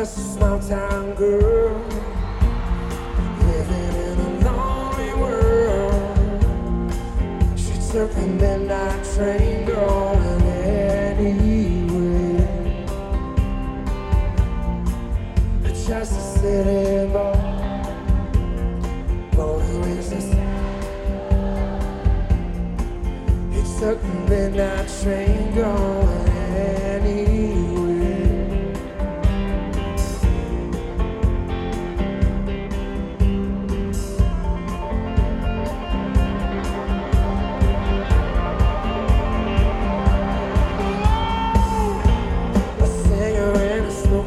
just a small town girl living in a lonely world. She took the midnight train going anywhere. It's just a city boy, born who is this? He took the midnight train gone.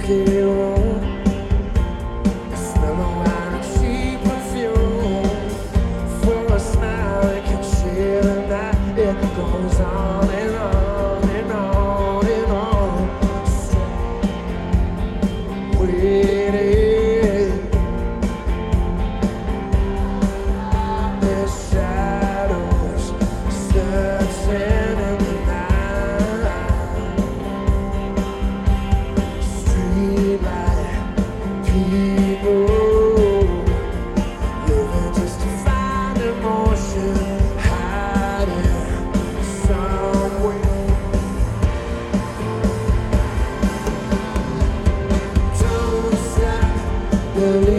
you. the